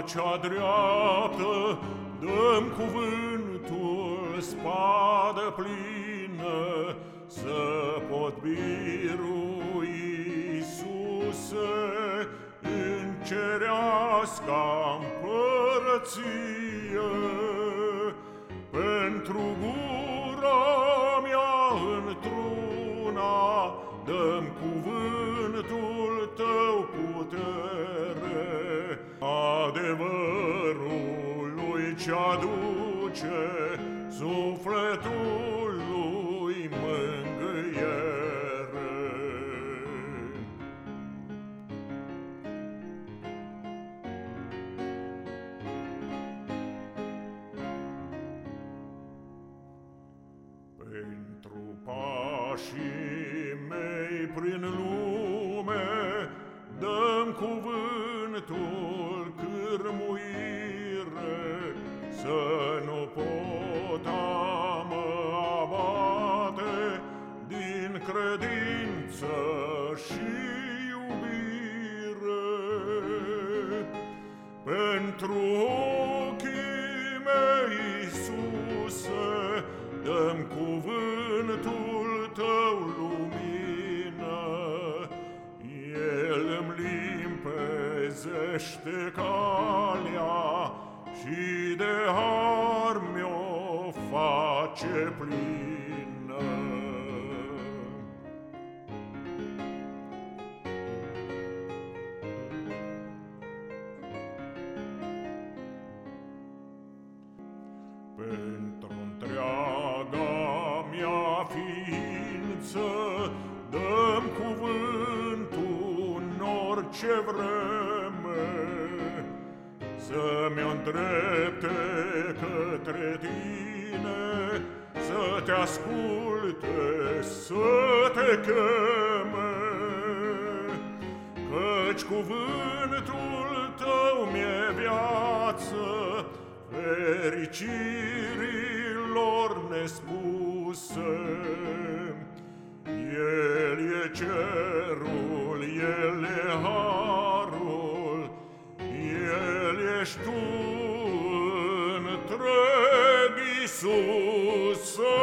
cea dreaptă Dăm cuvântul spadă plină Să pot birui Iisuse În cereasca împărăție. Pentru gura mea într-una Dăm cuvântul ce aduce sufletul lui mângâiere. Pentru pașii mei prin lume Dăm cuvântul cârmuire Pentru ochii mei, Iisuse Dăm cuvântul tău lumină, El îmi limpezește calea Și de har mi-o face plină. Pentru întreaga mea ființă Dăm cuvântul în orice vreme. Să-mi îndrepte către tine Să te asculte, să te cheme. Căci cuvântul tău mi-e viață fericirilor nespuse. El e cerul, El e harul, El ești tu întreg Iisuse.